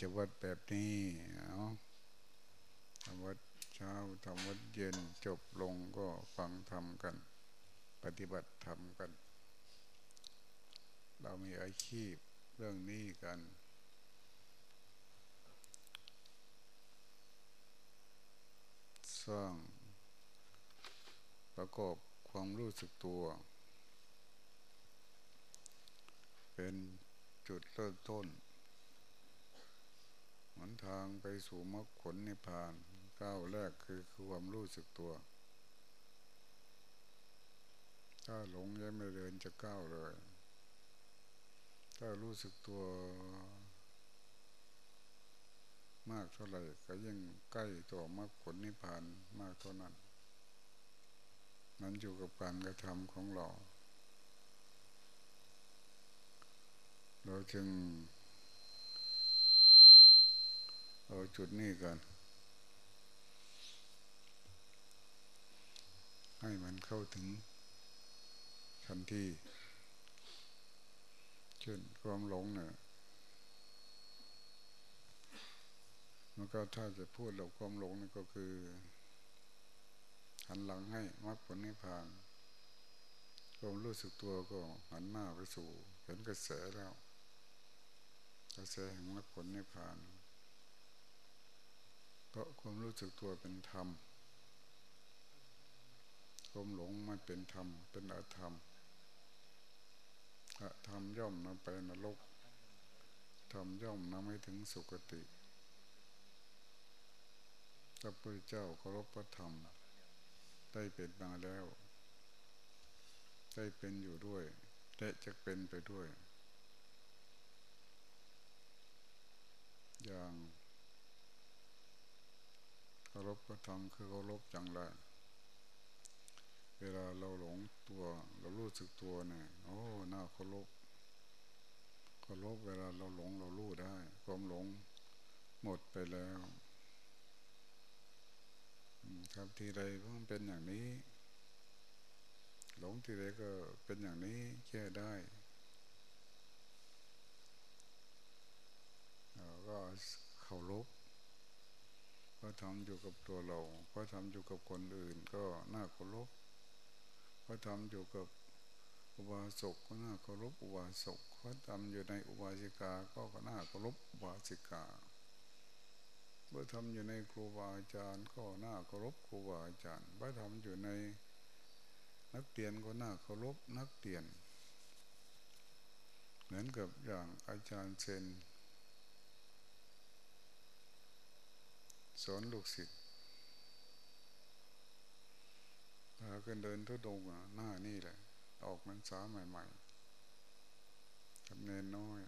จวัตรแบบนี้เอาทำวัดเช้าทำวัดเย็นจบลงก็ฟังธรรมกัน ปฏิบัติธรรมกัน เรามีอาชีพเรื่องนี้กันสร้างประกอบความรู้สึกตัว เป็นจุดเริ่มต้น หนทางไปสู่มรรคผลนิพพานก้าวแรกคือความรู้สึกตัว ถ้าหลงยังไม่เดินจะก้าวเลย ถ้ารู้สึกตัว มากเท่าไหร่ก็ยิ่งใกล้ต่อมรรคผลนิพพานมากเท่านั้น นั้นอยู่กับการกระทำของเรา เราจึง เอาจุดนี้กันให้มันเข้าถึงทันทีเช่นความหลงเนี่ยมันก็ถ้าจะพูดเราความหลงนี่ก็คือ หันหลังให้มรรคผลนิพพานความรู้สึกตัวก็หันหน้าไปสู่เห็นกระแสแล้วกระแสแห่งมรรคผลนิพพาน เพราะความรู้สึกตัวเป็นธรรมความหลงมันเป็นธรรม เป็นอธรรมอธรรมย่อมนำไปนรกธรรมย่อมนำให้ถึงสุคติพระพุทธเจ้าเคารพพระธรรม ได้เป็นมาแล้ว ได้เป็นอยู่ด้วยและจะเป็นไปด้วย อย่าง เคารพก็ทำคือเคารพจังไรเวลาเราหลงตัว เรารู้สึกตัวเนี่ยโอ้หน้าเคารพเคารพเวลาเราหลงเรารู้ได้ ความหลงหมดไปแล้วทำทีไรก็เป็นอย่างนี้ หลงทีไรก็เป็นอย่างนี้แค่ได้เราก็เคารพ ก็ทำอยู่กับตัวเราก็ทำอยู่กับคนอื่นก็น่าเคารพก็ทำอยู่กับอุบาสกก็น่าเคารพอุบาสกก็ทำอยู่ในอุบาสิกาก็ก็น่าเคารพอุบาสิกาเมื่อทำอยู่ในครูบาอาจารย์ก็น่าเคารพครูบาอาจารย์เมื่อทำอยู่ในนักเรียนก็น่าเคารพนักเรียน เหมือนกับอย่างอาจารย์เซน สอนลูกศิษย์พากันเดินทุดงอหน้านี่แหละ ออกมันสาใหม่ๆกับเนนน้อย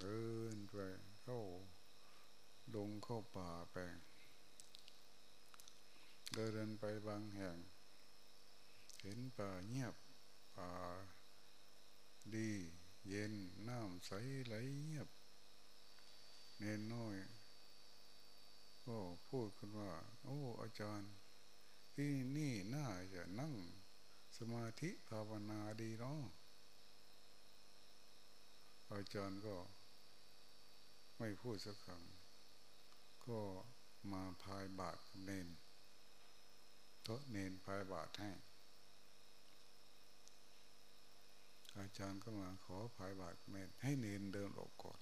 เดินไปเข้าดงเข้าป่าไปเดินไปบางแห่ง เห็นป่าเงียบป่าดี เย็นน้ำใสไหลเงียบ เนนน้อย ก็พูดขึ้นว่า โอ้อาจารย์ ที่นี่น่าจะนั่งสมาธิภาวนาดีเนาะอาจารย์ก็ไม่พูดสักคำก็มาพายบาทเนนโต๊ะเนนพายบาทให้อาจารย์ก็มาขอพายบาทเนนให้เนนเดินออกก่อน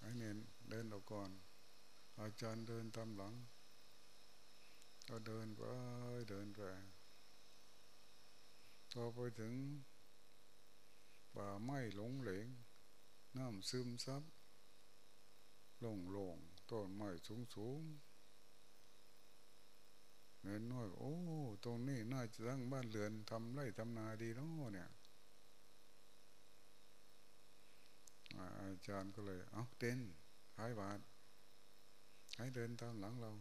ให้เนนเดินออกก่อน อาจารย์เดินตามหลัง ก็เดินไปเดินไปพอไปถึง ป่าไม้หลงเหลง น้ำซึมซับลงลงต้นไม้สูงสูงเงินน้อย โอ้ ตรงนี้น่าจะตั้งบ้านเรือนทำไร่ทำนาดีเนาะเนี่ย อาจารย์ก็เลย เอาเต้นหายบาทให้เดินตามหลังเรา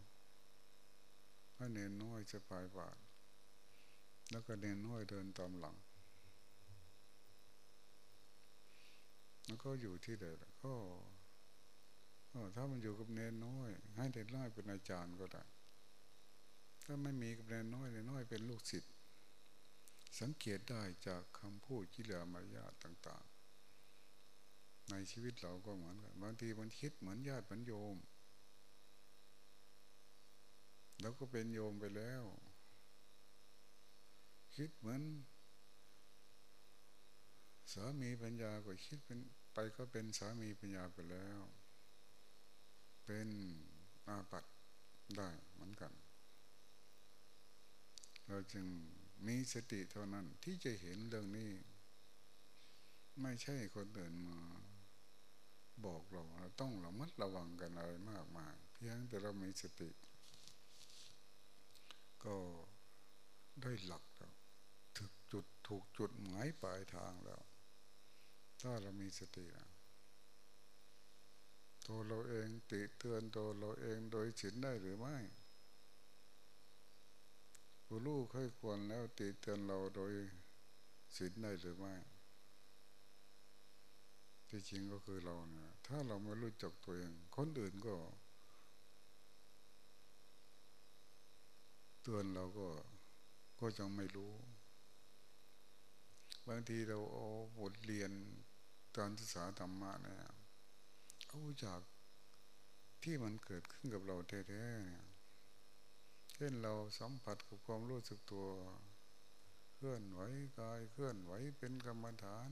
ให้เนนน้อยจะปลายบาท แล้วก็เนนน้อยเดินตามหลัง แล้วก็อยู่ที่เดิมก็ถ้ามันอยู่กับเนนน้อย ให้เด็นน้อยเป็นอาจารย์ก็ได้ ถ้าไม่มีกับเนนน้อยเนนน้อยเป็นลูกศิษย์สังเกตได้จากคำพูดกิเลสมารยาต่าง ๆชีวิตเราก็เหมือนกัน บางทีมันคิดเหมือนญาติเหมือนโยมเราก็เป็นโยมไปแล้ว คิดเหมือนสามีปัญญาก็คิดเป็นไปก็เป็นสามีปัญญาไปแล้ว เป็นอาปัตได้เหมือนกัน เราจึงมีสติเท่านั้นที่จะเห็นเรื่องนี้ ไม่ใช่คนอื่นมา บอกเราเราต้องระมัดระวังกันอะไรมากมายเพียงแต่เรามีสติ ก็ได้หลักแล้วถึกจุดถูกจุดหมายปลายทางแล้ว ถ้าเรามีสตินะตัวเราเองติเตือนตัวเราเองโดยฉินได้หรือไม่ผู้รู้ค่อยควรแล้วติเตือนเราโดยศีลได้หรือไม่ ที่จริงก็คือเราเนี่ยถ้าเราไม่รู้จักตัวเอง คนอื่นก็ เตือนเราก็ก็จะไม่รู้ บางทีเราเอาบทเรียนการศึกษาธรรมะเนี่ยเอาจากที่มันเกิดขึ้นกับเราแท้ๆเนี่ยเช่นเราสัมผัสกับความรู้สึกตัว เคลื่อนไหวกายเคลื่อนไหวเป็นกรรมฐาน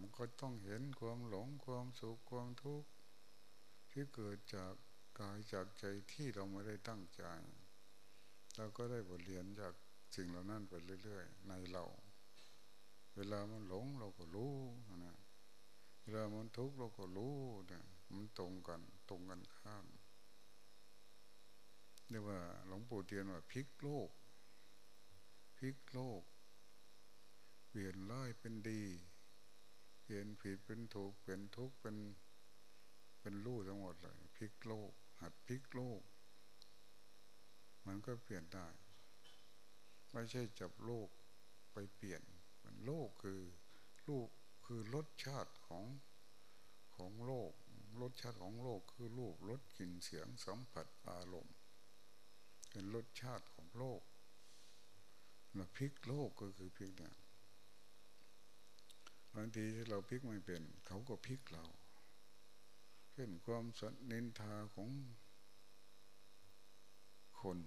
มันก็ต้องเห็นความหลงความสุขความทุกข์ที่เกิดจากกายจากใจที่เราไม่ได้ตั้งใจ เราก็ได้บทเรียนจากสิ่งเหล่านั้นไปเรื่อย ๆ ในเรา เวลามันหลงเราก็รู้นะเวลามันทุกข์เราก็รู้นะมันตรงกันตรงกันข้ามเรียกว่าหลวงปู่เทียนว่าพลิกโลกพลิกโลก เปลี่ยนร้ายเป็นดี เปลี่ยนผิดเป็นถูกเปลี่ยนทุกข์เป็นเป็นรู้ทั้งหมดเลยพลิกโลก หัดพลิกโลก มันก็เปลี่ยนได้ ไม่ใช่จับโลกไปเปลี่ยน มันโลกคือลูกคือรสชาติของของโลกรสชาติของโลกคือรูปรสกลิ่นเสียงสัมผัสอารมณ์เป็นรสชาติของโลกเราพลิกโลกก็คือพลิกเนี่ย บางทีที่เราพลิกไม่เป็น เขาก็พลิกเราเช่นความสนินทาของคน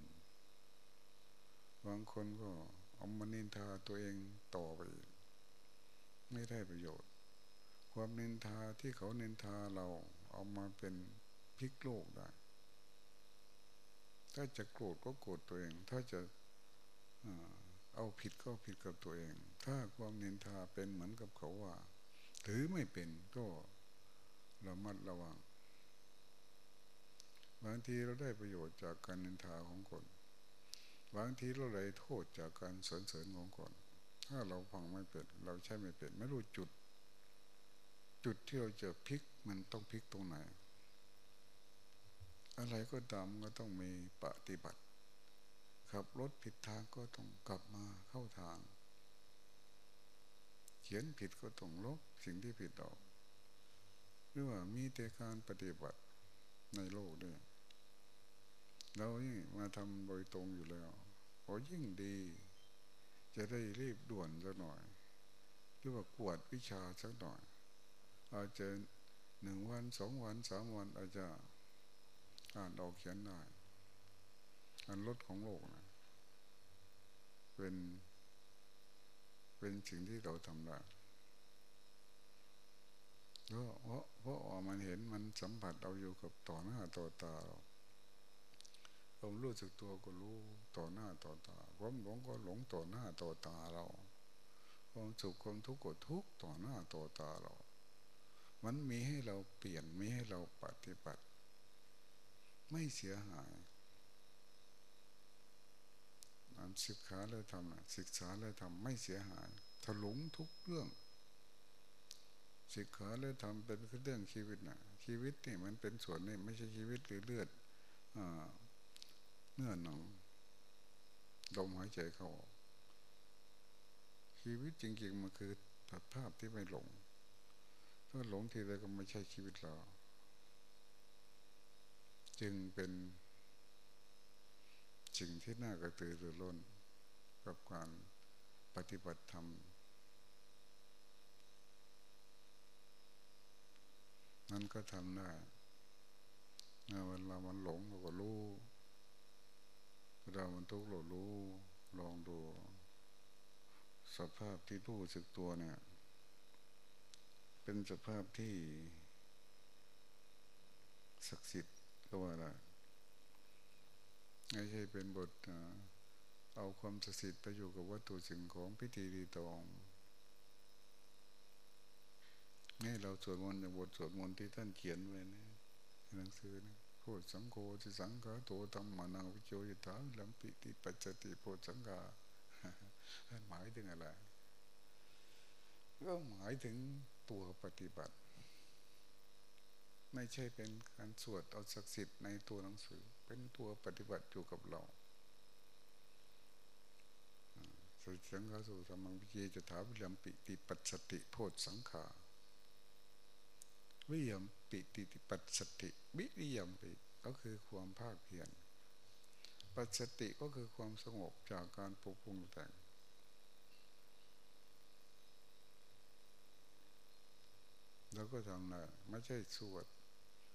บางคนก็เอามานินทาตัวเองต่อไป ไม่ได้ประโยชน์ ความนินทาที่เขานินทาเราเอามาเป็นพลิกโลกได้ ถ้าจะโกรธก็โกรธตัวเอง ถ้าจะ เอาผิดก็ผิดกับตัวเอง ถ้าความนินทาเป็นเหมือนกับเขาว่าถือไม่เป็นก็ระมัดระวัง บางทีเราได้ประโยชน์จากการนินทาของคน บางทีเราได้โทษจากการสรรเสริญของคน ถ้าเราฟังไม่เป็นเราใช้ไม่เป็น ไม่รู้จุด จุดที่เราจะพลิกมันต้องพลิกตรงไหน อะไรก็ตามก็ต้องมีปฏิบัติ ขับรถผิดทางก็ต้องกลับมาเข้าทาง เขียนผิดก็ต้องลบสิ่งที่ผิดออกหรือว่ามีแต่การปฏิบัติในโลกด้วยเรานี่มาทำโดยตรงอยู่แล้วพอยิ่งดี จะได้รีบด่วนสักหน่อย หรือว่ากวดวิชาสักหน่อย อาจจะหนึ่งวันสองวันสามวันอาจจะอ่านออกเขียนได้อันลดของโลกนะ เป็น เป็นสิ่งที่เราทำได้เพราะเพราะเพราะมันเห็นมันสัมผัสเราอยู่กับต่อหน้าต่อตาเราผมรู้สึกตัวก็รู้ต่อหน้าต่อตาความหลงก็หลงต่อหน้าต่อตาเราความสุขความทุกข์ก็ทุกข์ต่อหน้าต่อตาเรา มันมีให้เราเปลี่ยนมีให้เราปฏิบัติ ไม่เสียหาย ศึกษาและทำศึกษาและทำไม่เสียหายถลุงทุกเรื่องศึกษาและทำเป็นเรื่องชีวิตนะชีวิตนี่มันเป็นส่วนนี่ไม่ใช่ชีวิตหรือเลือดเนื้อหนังลมหายใจเข้าชีวิตจริงๆมันคือตัดภาพที่ไม่หลง ถ้าหลงทีไรก็ไม่ใช่ชีวิตเรา จึงเป็น สิ่งที่น่ากระตือรือร้นกับการปฏิบัติธรรมมันก็ทำได้เวลามันหลงเราก็รู้เวลามันทุกข์เรารู้ ลองดู สภาพที่รู้สึกตัวเนี่ย เป็นสภาพที่ศักดิ์สิทธิ์ก็ว่าละ ไม่ใช่เป็นบทเอาความศักดิ์สิทธิ์ไปอยู่กับวัตถุสิ่งของพิธีรีตองนี่เราสวดมนต์บทสวดมนต์ที่ท่านเขียนไว้นะหนังสือนะโพสังโฆจิสังขาโตธรรมานังวิโยยถาลัมปิติปัจจติโพสังฆาหมายถึงอะไร ก็หมายถึงตัวปฏิบัติ ไม่ใช่เป็นการสวดเอาศักดิ์สิทธิ์ในตัวหนังสือ เป็นตัวปฏิบัติอยู่กับเราสุสังฆาสุธรรมังวิเยจะถาวิลัมปิติปัจจติโพสังขาวิยมปิติติปัสสติวิริยมปิก็คือความภาคเพียรปัสสติก็คือความสงบจากการปรุงปรุงแต่งแล้วก็ทำนะไม่ใช่สวด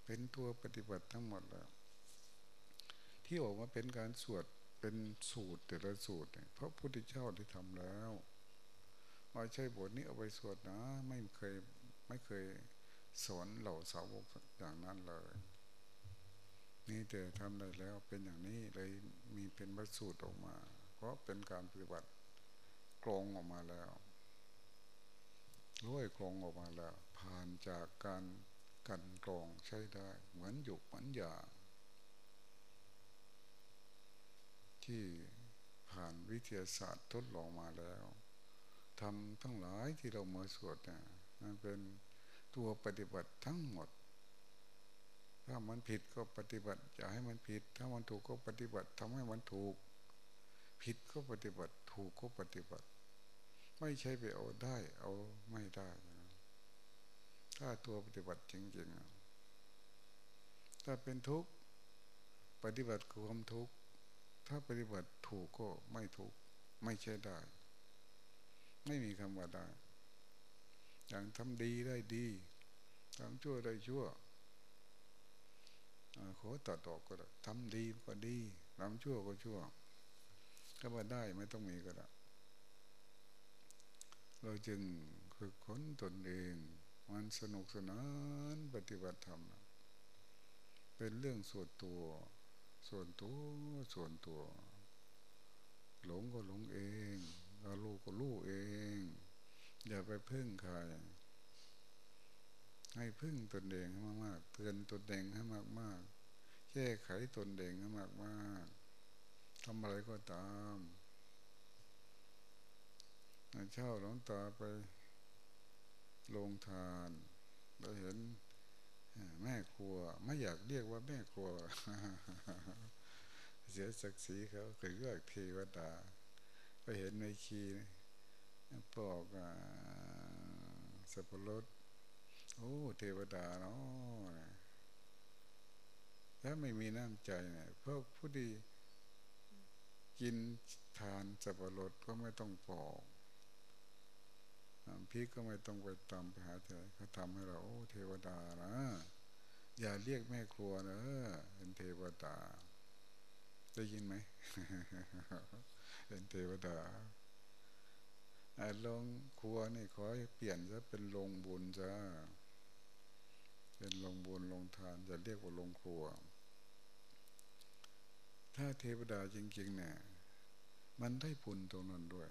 เป็นตัวปฏิบัติทั้งหมดแล้ว ที่ออกมาเป็นการสวดเป็นสูตรแต่ละสูตรเพราะพุทธเจ้าที่ทำแล้วไม่ใช่บทนี้เอาไปสวดนะ ไม่เคยไม่เคยสอนเหล่าสาวกอย่างนั้นเลย นี่แต่ทำได้แล้วเป็นอย่างนี้เลยมีเป็นวัสูตรออกมา เพราะเป็นการปฏิบัติกรองออกมาแล้วร้อยกรองออกมาแล้ว ผ่านจากการกันกรองใช้ได้ เหมือนหยกเหมือนยา ที่ผ่านวิทยาศาสตร์ทดลองมาแล้วทำทั้งหลายที่เราเมื่อสวดเนี่ยมันเป็นตัวปฏิบัติทั้งหมด ถ้ามันผิดก็ปฏิบัติอย่าให้มันผิด ถ้ามันถูกก็ปฏิบัติทำให้มันถูก ผิดก็ปฏิบัติ ถูกก็ปฏิบัติ ไม่ใช่ไปเอาได้ เอาไม่ได้ถ้าตัวปฏิบัติจริงๆถ้าเป็นทุกข์ปฏิบัติความทุกข์ ถ้าปฏิบัติถูกก็ไม่ถูก ไม่ใช่ได้ ไม่มีคำว่าได้ อย่างทำดีได้ดีทำชั่วได้ชั่วขอตัดออกก็ได้ทำดีก็ดีทำชั่วก็ชั่วถ้าว่าได้ไม่ต้องมีก็ได้เราจึงฝึกค้นตนเอง มันสนุกสนานปฏิบัติธรรม เป็นเรื่องส่วนตัว ส่วนตัวส่วนตัว หลงก็หลงเองรู้ก็รู้เอง อย่าไปพึ่งใครให้พึ่งตนเองให้มากๆเตือนตนเองให้มากๆแก้ไขตนเองให้มากๆทำอะไรก็ตามเช่าหลวงตาไปลงทานเราเห็น แม่ครัว ไม่อยากเรียกว่าแม่ครัว เสียศักดิ์ศรีเขาเคยเรียกเทวดาไปเห็นในคีปอกสับปะรดโอ้ เทวดาเนาะถ้าไม่มีน้ำใจเนี่ยพวกผู้ดีกินทานสับปะรดก็ไม่ต้องปอก พี่ก็ไม่ต้องไปตามไปหาเธอเขาทำให้เราโอ้เทวดานะ อย่าเรียกแม่ครัวนะเป็นเทวดา ได้ยินไหมเป็นเทวดาลงครัวนี่ขอเปลี่ยนซะเป็นลงบุญซะเป็นลงบุญลงทานจะเรียกว่าลงครัว ถ้าเทวดาจริงๆเนี่ยมันได้บุญตรงนั้นด้วย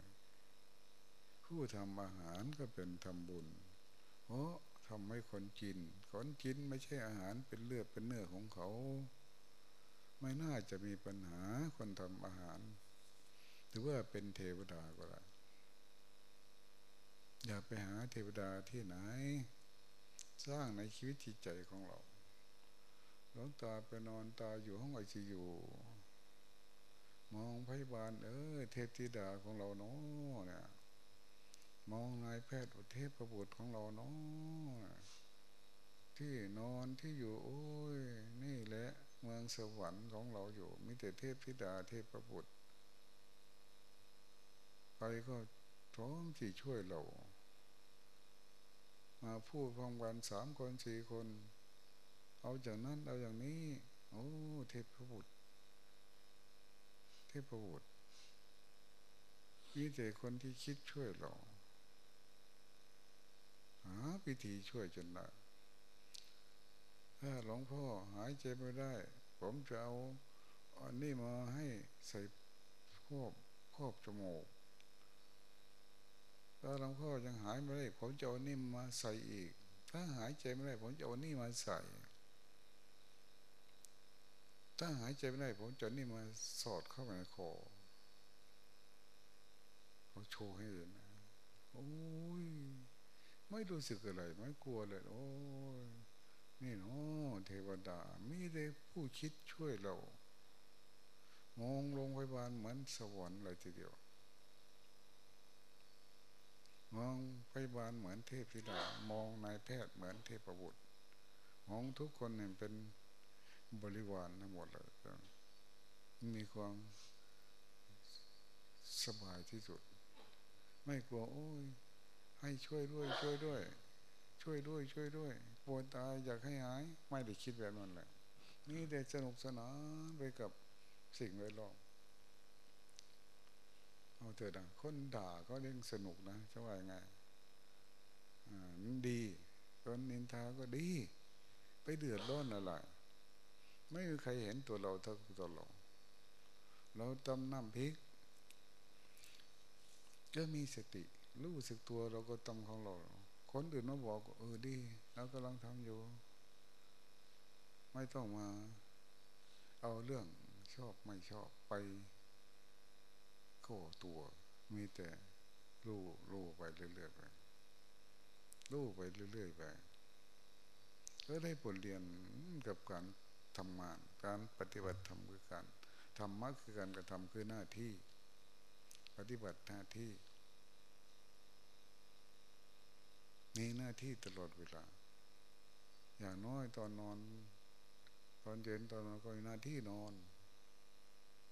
ผู้ทำอาหารก็เป็นทำบุญ เพราะทำให้คนกิน คนกินไม่ใช่อาหารเป็นเลือดเป็นเนื้อของเขา ไม่น่าจะมีปัญหาคนทำอาหารถือว่าเป็นเทวดาก็ได้อย่าไปหาเทวดาที่ไหน สร้างในชีวิตจิตใจของเราหลวงตาไปนอนตาอยู่ห้องไอซียูมองพยาบาลเออเทพธิดาของเราเนาะเนี่ย มองนายแพทย์อุเทพประบุตรของเราเนาะที่นอนที่อยู่ โอ้ย นี่แหละเมืองสวรรค์ของเราอยู่มีแต่เทพธิดาเทพประบุตรไปก็พร้อมที่ช่วยเรา มาพูดพร้อมกันสามคนสี่คน เอาจากนั้นเอาอย่างนี้ โอ้เทพประบุตรเทพประบุตรมีแต่คนที่คิดช่วยเรา หาพิธีช่วยจนได้ถ้าหลวงพ่อหายใจไม่ได้ ผมจะเอาอันนี้มาให้ใส่ครอบครอบจมูกถ้าหลวงพ่อยังหายไม่ได้ ผมจะเอานี่มาใส่อีก ถ้าหายใจไม่ได้ ผมจะเอานี่มาใส่ ถ้าหายใจไม่ได้ ผมจะนี่มาสอดเข้าไปในคอเขาโชว์ให้เห็นนะโอ้ย ไม่รู้สึกอะไร ไม่กลัวเลย โอ้ยนี่เนาะเทวดามีแต่ผู้คิดช่วยเรา มองลงไปบาลเหมือนสวรรค์เลยทีเดียว มองไปบาลเหมือนเทพธิดามองนายแพทย์เหมือนเทพบุตรมองทุกคนเนี่ยเป็นบริวารทั้งหมดเลยมีความสบายที่สุด ไม่กลัวโอ้ย ให้ช่วยด้วย ช่วยด้วย ช่วยด้วย ช่วยด้วยปวดตายอยากให้หาย ไม่ได้คิดแบบนั้นแหละนี่แต่สนุกสนานไปกับสิ่งแวดล้อมเอาเถอะนะคนด่าก็เรื่องสนุกนะจะว่าไงอ่าดีคนนินทาก็ดี ไปเดือดร้อนอะไรไม่มีใครเห็นตัวเราเท่าตัวเรา เราตำน้ำพริกก็มีสติ รู้สึกตัวเราก็ตำของเรา คนอื่นมาบอกเออดีเรากำลังทำอยู่ ไม่ต้องมา เอาเรื่องชอบไม่ชอบไปก็ตัว มีแต่รู้รู้ไปเรื่อยๆไปรู้ไปเรื่อยๆไปก็ได้บทเรียนกับการทำงาน การปฏิบัติธรรมคือการธรรมะคือการกระทำคือหน้าที่ ปฏิบัติหน้าที่ มีหน้าที่ตลอดเวลา อย่างน้อยตอนนอน ตอนเย็นตอนนอนก็มีหน้าที่นอน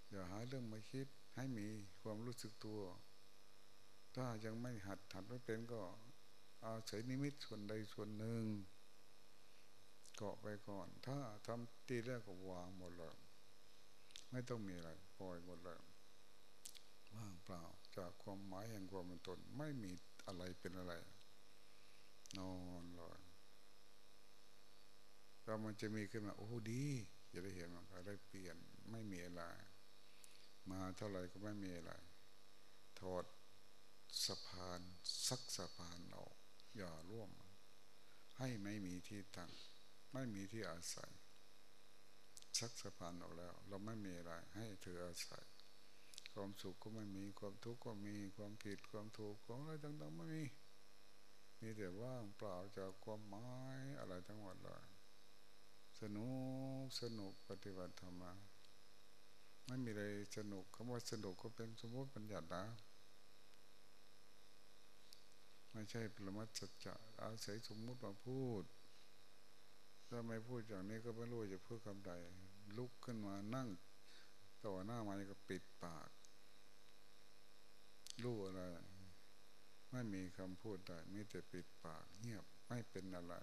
อย่าหาเรื่องมาคิดให้มีความรู้สึกตัว ถ้ายังไม่หัดหัดไม่เป็นก็อาศัยนิมิตส่วนใดส่วนหนึ่งเกาะไปก่อน ถ้าทำตีแรกก็วางหมดเลยไม่ต้องมีอะไรปล่อยหมดเลยว่างเปล่าจากความหมายแห่งความเป็นตนไม่มีอะไรเป็นอะไร นอนลอยแล้วมันจะมีขึ้นมา โอ้ดีจะได้เห็นมันอะไรเปลี่ยนไม่มีอะไรมาเท่าไหร่ก็ไม่มีอะไรถอดสะพานซักสะพานออกอย่าร่วม ให้ไม่มีที่ตั้งไม่มีที่อาศัยซักสะพานออกแล้ว เราไม่มีอะไร ให้เธออาศัย ความสุขก็ไม่มีความทุกข์ก็มีความผิดความถูกของอะไรต่างๆไม่มี มีแต่ว่างเปล่าจากความหมายอะไรทั้งหมดเลยสนุกสนุกปฏิบัติธรรมะไม่มีอะไรสนุกคำว่าสนุกก็เป็นสมมติปัญญานะไม่ใช่ปรมัตสัจจะอาศัยสมมุติมาพูด ถ้าไม่พูดอย่างนี้ก็ไม่รู้จะพูดคำใด ลุกขึ้นมานั่ง ต่อหน้ามันก็ปิดปาก รู้อะไร ไม่มีคำพูดได้มีแต่ปิดปากเงียบไม่เป็นอะไร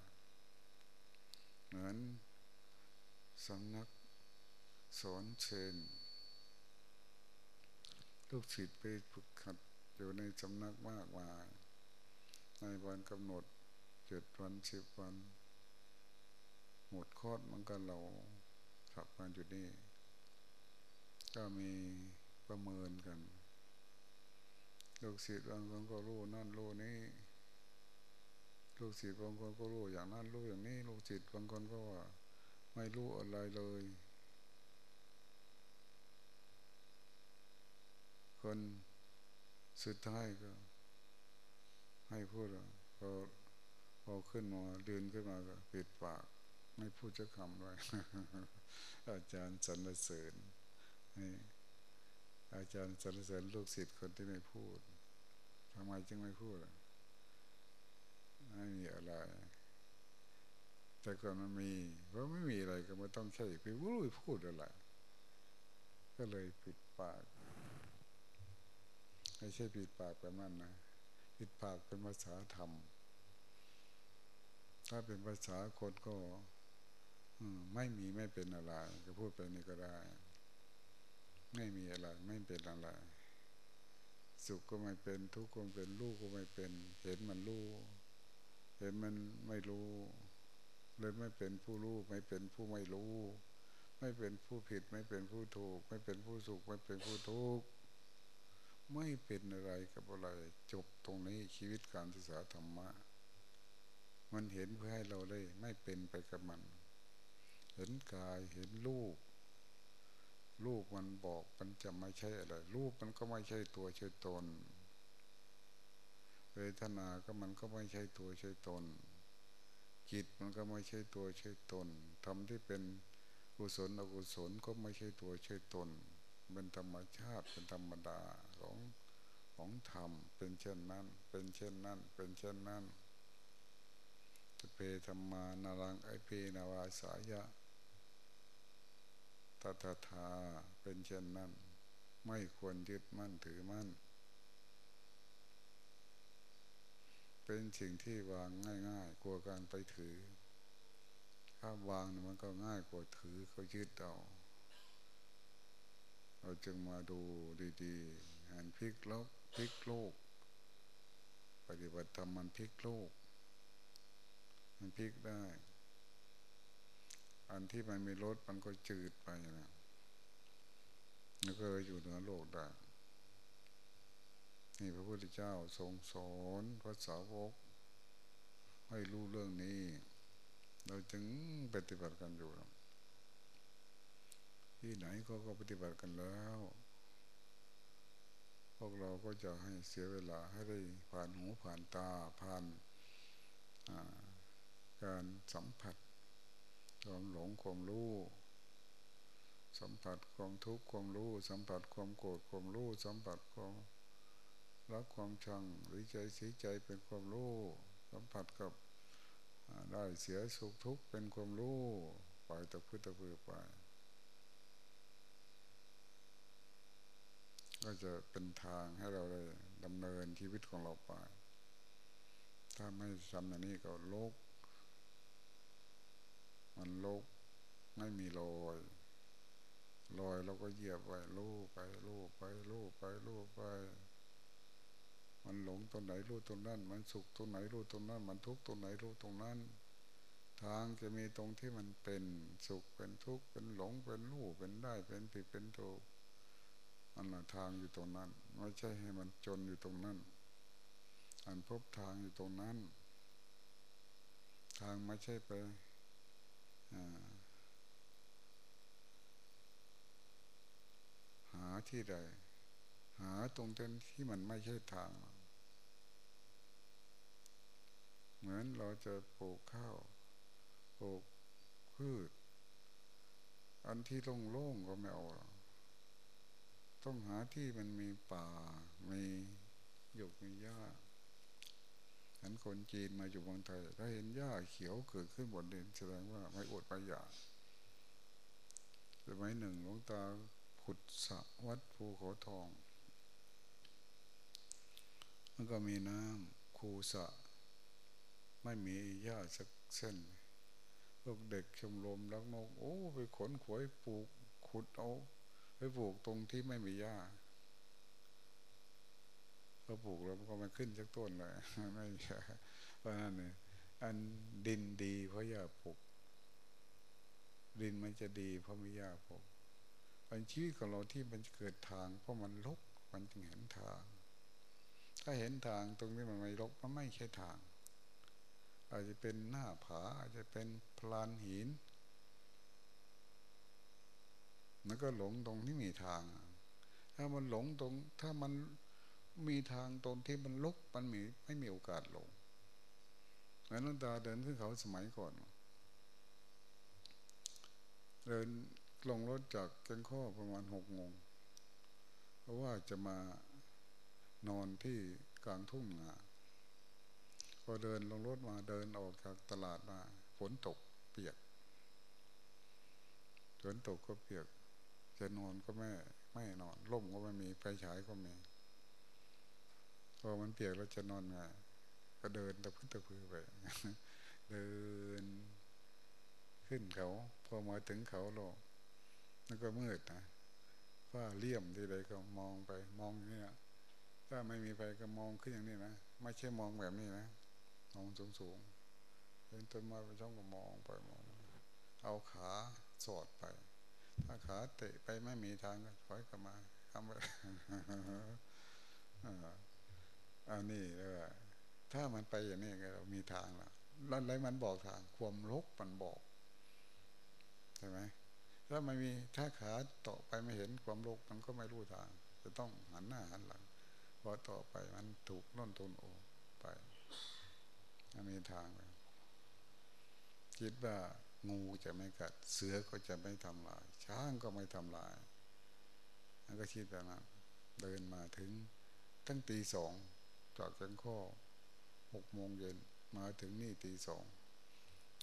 เหมือนสำนักสอนเชนลูกศิษย์ไปฝึกขัดอยู่ในสำนักมากมายในวันกำหนดเจ็ดวันสิบวัน หมดคอดมันก็เราขับมาอยู่นี่ ก็มีประเมินกัน ลูกศิษย์บางคนก็รู้นั่นรู้นี่ลูกศิษย์บางคนก็รู้อย่างนั้นรู้อย่างนี้ ลูกศิษย์บางคนก็ว่า ไม่รู้อะไรเลยคนสุดท้ายก็ ให้พูดพอพอขึ้นมาเดินขึ้นมาก็ปิดปาก ไม่พูดจะคำเลยอาจารย์สรรเสริญนี่อาจารย์สรรเสริญลูกศิษย์คนที่ไม่พูด ทำไมจึงไม่พูดไม่มีอะไร แต่ก่อนมันมี เพราะไม่มีอะไรก็ไม่ต้องใช่ไปรู้พูดอะไร ก็เลยปิดปาก ไม่ใช่ปิดปากแบบนั้นนะ ปิดปากเป็นภาษาธรรม ถ้าเป็นภาษาคนก็ไม่มีไม่เป็นอะไร ก็พูดไปนี่ก็ได้ ไม่มีอะไร ไม่เป็นอะไร สุขก็ไม่เป็น ทุกข์ก็ไม่เป็นลูกก็ไม่เป็น เห็นมันรู้เห็นมันไม่รู้ เลยไม่เป็นผู้รู้ไม่เป็นผู้ไม่รู้ ไม่เป็นผู้ผิดไม่เป็นผู้ถูก ไม่เป็นผู้สุขไม่เป็นผู้ทุกข์ไม่เป็นอะไรกับอะไรจบตรงนี้ชีวิตการศึกษาธรรมะ มันเห็นเพื่อให้เราได้ไม่เป็นไปกับมัน เห็นกายเห็นรูป รูปมันบอกมันจะไม่ใช่อะไรรูปมันก็ไม่ใช่ตัวใช่ตน เวทนาก็มันก็ไม่ใช่ตัวใช่ตน จิตมันก็ไม่ใช่ตัวใช่ตนทำที่เป็นกุศลอกุศลก็ไม่ใช่ตัวใช่ตนเป็นธรรมชาติเป็นธรรมดาของของธรรมเป็นเช่นนั้น เป็นเช่นนั้น เป็นเช่นนั้นจะเปธรรมานารังไอเพนาวาสายะ ตถาทาเป็นเช่นนั้น ไม่ควรยึดมั่นถือมั่น เป็นสิ่งที่วางง่ายๆกลัวการไปถือ ถ้าวางมันก็ง่ายกว่าถือเขายึดเอาเราจึงมาดูดีๆอ่านพลิกลบพลิกโลก ปฏิบัติธรรมมันพลิกโลก มันพลิกได้ อันที่มันมีรถมันก็จืดไปนะแล้วก็อยู่เหนือโลกได้นี่พระพุทธเจ้าทรงสอนพระสาวก ให้รู้เรื่องนี้ เราจึงปฏิบัติกันอยู่ ที่ไหนเขาก็ปฏิบัติกันแล้ว พวกเราก็จะให้เสียเวลาให้ได้ผ่านหูผ่านตาผ่านการสัมผัส ความหลงความรู้สัมผัสความทุกข์ความรู้สัมผัสความโกรธความรู้สัมผัสความรักความชังหรือใจเสียใจเป็นความรู้สัมผัสกับได้เสียสุขทุกข์เป็นความรู้ปล่อยตะพื้นตะพือไปก็จะเป็นทางให้เราได้ดำเนินชีวิตของเราไป ถ้าไม่ทำอย่างนี้ก็โลก มันโลกไม่มีรอยลอยเราก็เหยียบไปลู่ไปลู่ไปลู่ไปลู่ไป มันหลงตรงไหนรู้ตรงนั้น มันสุขตรงไหนรู้ตรงนั้น มันทุกข์ตรงไหนรู้ตรงนั้น ทางจะมีตรงที่มันเป็นสุขเป็นทุกข์เป็นหลงเป็นรู้เป็นได้เป็นผิดเป็นถูกมันละทางอยู่ตรงนั้น ไม่ใช่ให้มันจนอยู่ตรงนั้น อันพบทางอยู่ตรงนั้น ทางไม่ใช่ไปหา ที่ใด หาตรงเต้นที่มันไม่ใช่ทาง เหมือนเราจะปลูกข้าวปลูกพืช อันที่โล่งๆก็ไม่เอาต้องหาที่มันมีป่า มีหยกมีหญ้าเห็นคนจีนมาอยู่เมืองไทยถ้าเห็นหญ้าเขียวเกิดขึ้นบนดินแสดงว่าไม่อดไม่อยากสมัยหนึ่งหลวงตา ขุดสะวัดภูเขาทอง มันก็มีน้ำคูสะ ไม่มีหญ้าสักเส้นพวกเด็กชมรมรักนกโอ้ไปขนขวยปลูกขุดเอาไปปลูกตรงที่ไม่มีหญ้าก็ปลูกแล้วมันก็ม่ขึ้นสักต้นเลยไม่ใช่เพราะนั่นเนี่ยอันดินดีเพราะหญ้าปลูกดินมันจะดีเพราะมีหญ้าปลูก อันชีวิตของเราที่มันเกิดทางเพราะมันลกมันจึงเห็นทาง ถ้าเห็นทางตรงนี้มันไม่ลกมันไม่ใช่ทาง อาจจะเป็นหน้าผาอาจจะเป็นพลานหินมันก็หลงตรงที่มีทาง ถ้ามันหลงตรง ถ้ามันมีทางตรงที่มันลุกมันมีไม่มีโอกาสหลงงั้นนันตาเดินขึ้นเขาสมัยก่อน เดิน ลงรถจากแกงข้อประมาณหกโมงเพราะว่าจะมานอนที่กลางทุ่งนาพอเดินลงรถมาเดินออกจากตลาดมาฝนตกเปียกฝนตกก็เปียก จะนอนก็ไม่ไม่นอนร่มก็ไม่มีไฟฉายก็มีพอมันเปียกแล้วจะนอนไงก็เดินตะพื้นตะพื้นไปเดินขึ้นเขา พอมาถึงเขาลก มันก็มืดนะฟ้าเลี่ยมที่ใดก็มองไป มองอย่างนี้นะถ้าไม่มีไฟก็มองขึ้นอย่างนี้นะไม่ใช่มองแบบนี้นะมองสูงสูงเห็นต้นไม้เป็นช่องก็มองไปมอง เอาขาสอดไป ถ้าขาเตะไปไม่มีทางก็ถอยกลับมาทำไปอันนี้เลยถ้ามันไปอย่างนี้ก็เรามีทางละแล้วอะไรมันบอกทาง ความลกมันบอกใช่ไหม ถ้าไม่มีถ้าขาต่อไปไม่เห็นความโลกมันก็ไม่รู้ทาง จะต้องหันหน้าหันหลังพอต่อไปมันถูกล้นตุนโอไปมันมีทางเลยคิดว่างูจะไม่กัด เสือก็จะไม่ทำลาย ช้างก็ไม่ทำลายนั่นก็คิดแบบนั้นเดินมาถึงตั้งตีสองจากจังข้อหกโมงเย็นมาถึงนี่ตีสอง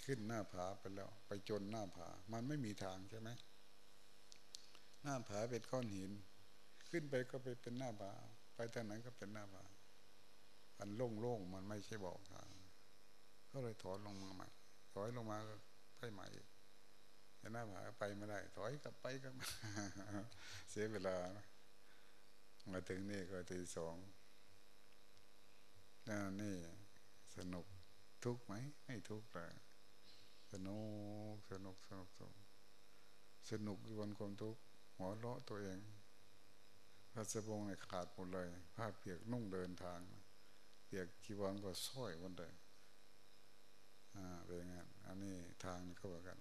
ขึ้นหน้าผาไปแล้ว ไปจนหน้าผา มันไม่มีทางใช่ไหมหน้าผาเป็นก้อนหิน ขึ้นไปก็ไปเป็นหน้าผาไปทางไหนก็เป็นหน้าผาอันโล่งๆมันไม่ใช่บอกทางก็เลยถอนลงมาใหม่ถอยลงมาก็ไปใหม่จะหน้าผาไปไม่ได้ ถอยกลับไปก็เสียเวลามาถึงนี่ก็ตีสองนี่สนุกทุกไหมไม่ทุกเลย สนุกสนุกสนุกสนุกสนุกอยู่บนความทุกข์หัวเราะตัวเองพระสบงเนี่ยขาดหมดเลยผ้าเปียกนุ่งเดินทาง เปียกกีวันก็ซ้อยวันเลยอ่าเป็นงั้นอันนี้ทางนี่ก็เหมือนกัน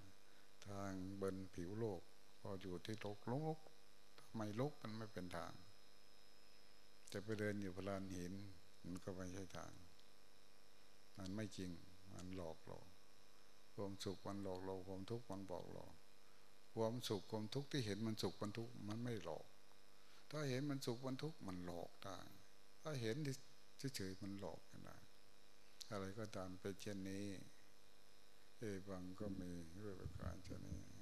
ทางบนผิวโลก พออยู่ที่โลกโลกทำไมลกมันไม่เป็นทาง จะไปเดินอยู่พลานหิน มันก็ไม่ใช่ทาง มันไม่จริง มันหลอกเรา ความสุขมันหลอกเราความทุกข์มันบอกเราความสุขความทุกข์ที่เห็นมันสุขมันทุกข์มันไม่หลอก ถ้าเห็นมันสุขมันทุกข์มันหลอกได้ ถ้าเห็นเฉยๆมันหลอกกันได้อะไรก็ตามเป็นเช่นนี้ เอวังก็มีเรื่องการเช่นนี้